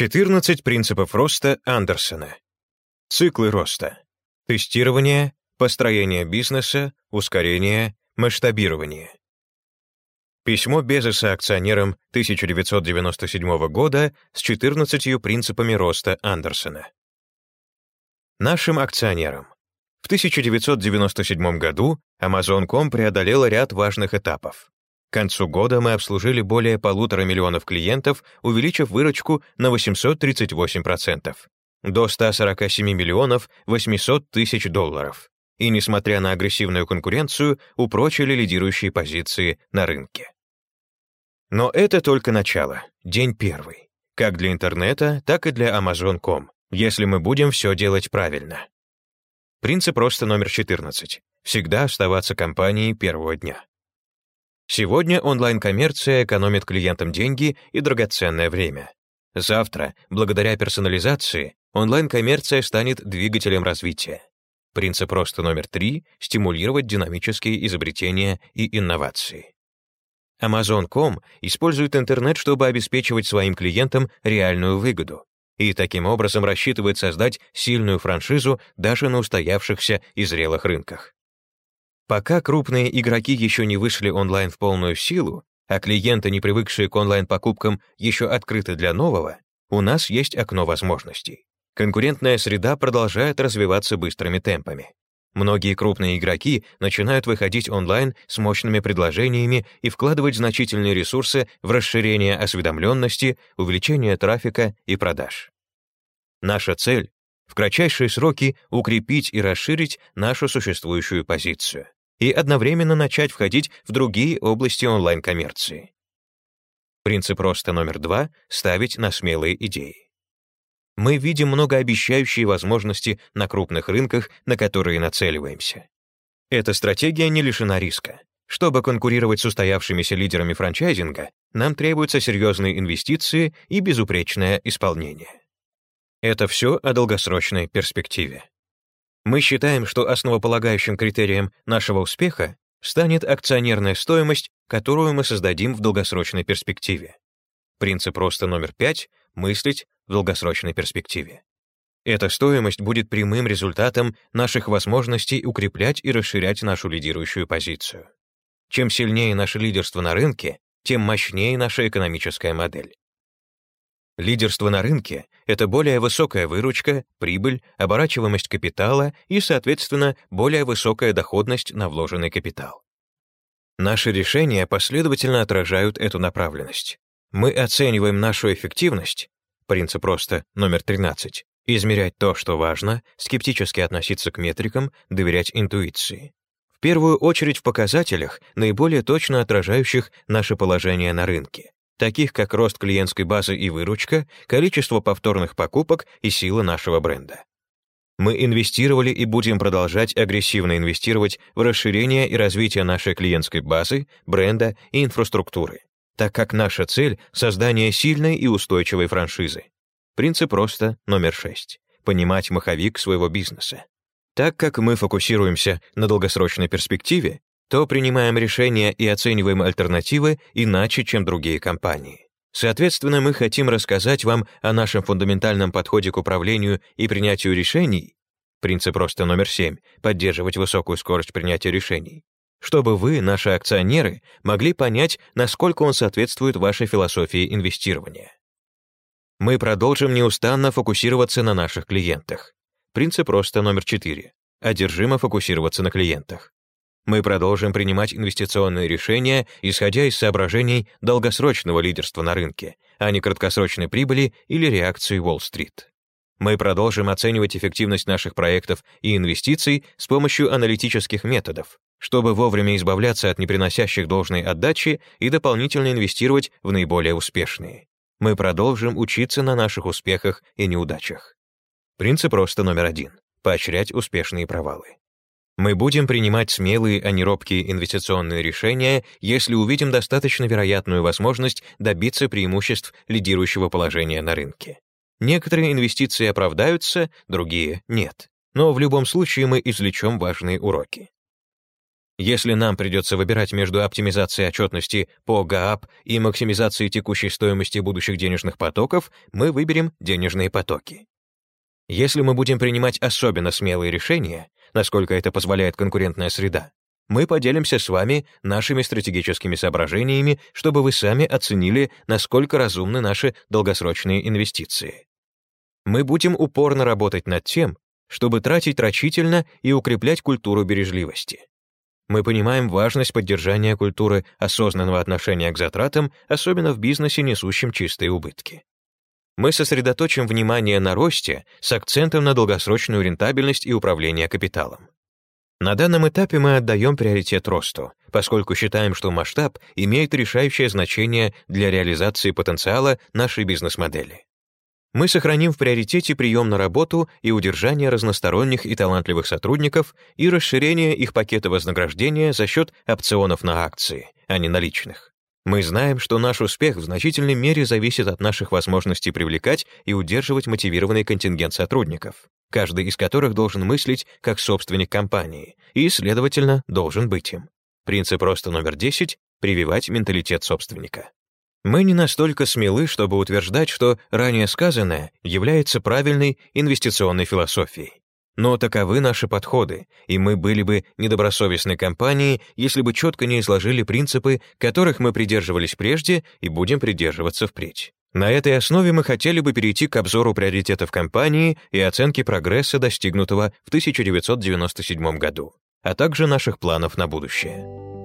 14 принципов роста Андерсона. Циклы роста. Тестирование, построение бизнеса, ускорение, масштабирование. Письмо Безоса акционерам 1997 года с 14 принципами роста Андерсона. Нашим акционерам. В 1997 году Amazon.com преодолела ряд важных этапов. К концу года мы обслужили более полутора миллионов клиентов, увеличив выручку на 838%, до 147 миллионов 800 тысяч долларов. И, несмотря на агрессивную конкуренцию, упрочили лидирующие позиции на рынке. Но это только начало, день первый. Как для интернета, так и для Amazon.com, если мы будем все делать правильно. Принцип роста номер 14. Всегда оставаться компанией первого дня. Сегодня онлайн-коммерция экономит клиентам деньги и драгоценное время. Завтра, благодаря персонализации, онлайн-коммерция станет двигателем развития. Принцип роста номер три — стимулировать динамические изобретения и инновации. Amazon.com использует интернет, чтобы обеспечивать своим клиентам реальную выгоду и таким образом рассчитывает создать сильную франшизу даже на устоявшихся и зрелых рынках. Пока крупные игроки еще не вышли онлайн в полную силу, а клиенты, не привыкшие к онлайн-покупкам, еще открыты для нового, у нас есть окно возможностей. Конкурентная среда продолжает развиваться быстрыми темпами. Многие крупные игроки начинают выходить онлайн с мощными предложениями и вкладывать значительные ресурсы в расширение осведомленности, увеличение трафика и продаж. Наша цель — в кратчайшие сроки укрепить и расширить нашу существующую позицию и одновременно начать входить в другие области онлайн-коммерции. Принцип роста номер два — ставить на смелые идеи. Мы видим многообещающие возможности на крупных рынках, на которые нацеливаемся. Эта стратегия не лишена риска. Чтобы конкурировать с устоявшимися лидерами франчайзинга, нам требуются серьезные инвестиции и безупречное исполнение. Это все о долгосрочной перспективе. Мы считаем, что основополагающим критерием нашего успеха станет акционерная стоимость, которую мы создадим в долгосрочной перспективе. Принцип роста номер пять — мыслить в долгосрочной перспективе. Эта стоимость будет прямым результатом наших возможностей укреплять и расширять нашу лидирующую позицию. Чем сильнее наше лидерство на рынке, тем мощнее наша экономическая модель. Лидерство на рынке — это более высокая выручка, прибыль, оборачиваемость капитала и, соответственно, более высокая доходность на вложенный капитал. Наши решения последовательно отражают эту направленность. Мы оцениваем нашу эффективность, принцип роста номер 13, измерять то, что важно, скептически относиться к метрикам, доверять интуиции. В первую очередь в показателях, наиболее точно отражающих наше положение на рынке таких как рост клиентской базы и выручка, количество повторных покупок и сила нашего бренда. Мы инвестировали и будем продолжать агрессивно инвестировать в расширение и развитие нашей клиентской базы, бренда и инфраструктуры, так как наша цель — создание сильной и устойчивой франшизы. Принцип роста номер 6. Понимать маховик своего бизнеса. Так как мы фокусируемся на долгосрочной перспективе, то принимаем решения и оцениваем альтернативы иначе, чем другие компании. Соответственно, мы хотим рассказать вам о нашем фундаментальном подходе к управлению и принятию решений, принцип роста номер 7 — поддерживать высокую скорость принятия решений, чтобы вы, наши акционеры, могли понять, насколько он соответствует вашей философии инвестирования. Мы продолжим неустанно фокусироваться на наших клиентах. Принцип роста номер 4 — одержимо фокусироваться на клиентах. Мы продолжим принимать инвестиционные решения, исходя из соображений долгосрочного лидерства на рынке, а не краткосрочной прибыли или реакции Уолл-стрит. Мы продолжим оценивать эффективность наших проектов и инвестиций с помощью аналитических методов, чтобы вовремя избавляться от неприносящих должной отдачи и дополнительно инвестировать в наиболее успешные. Мы продолжим учиться на наших успехах и неудачах. Принцип роста номер один — поощрять успешные провалы. Мы будем принимать смелые, а не робкие инвестиционные решения, если увидим достаточно вероятную возможность добиться преимуществ лидирующего положения на рынке. Некоторые инвестиции оправдаются, другие — нет. Но в любом случае мы извлечем важные уроки. Если нам придется выбирать между оптимизацией отчетности по ГААП и максимизацией текущей стоимости будущих денежных потоков, мы выберем денежные потоки. Если мы будем принимать особенно смелые решения, насколько это позволяет конкурентная среда, мы поделимся с вами нашими стратегическими соображениями, чтобы вы сами оценили, насколько разумны наши долгосрочные инвестиции. Мы будем упорно работать над тем, чтобы тратить рачительно и укреплять культуру бережливости. Мы понимаем важность поддержания культуры осознанного отношения к затратам, особенно в бизнесе, несущем чистые убытки. Мы сосредоточим внимание на росте с акцентом на долгосрочную рентабельность и управление капиталом. На данном этапе мы отдаем приоритет росту, поскольку считаем, что масштаб имеет решающее значение для реализации потенциала нашей бизнес-модели. Мы сохраним в приоритете прием на работу и удержание разносторонних и талантливых сотрудников и расширение их пакета вознаграждения за счет опционов на акции, а не наличных. Мы знаем, что наш успех в значительной мере зависит от наших возможностей привлекать и удерживать мотивированный контингент сотрудников, каждый из которых должен мыслить как собственник компании и, следовательно, должен быть им. Принцип роста номер 10 — прививать менталитет собственника. Мы не настолько смелы, чтобы утверждать, что ранее сказанное является правильной инвестиционной философией. Но таковы наши подходы, и мы были бы недобросовестной компанией, если бы четко не изложили принципы, которых мы придерживались прежде и будем придерживаться впредь. На этой основе мы хотели бы перейти к обзору приоритетов компании и оценке прогресса, достигнутого в 1997 году, а также наших планов на будущее.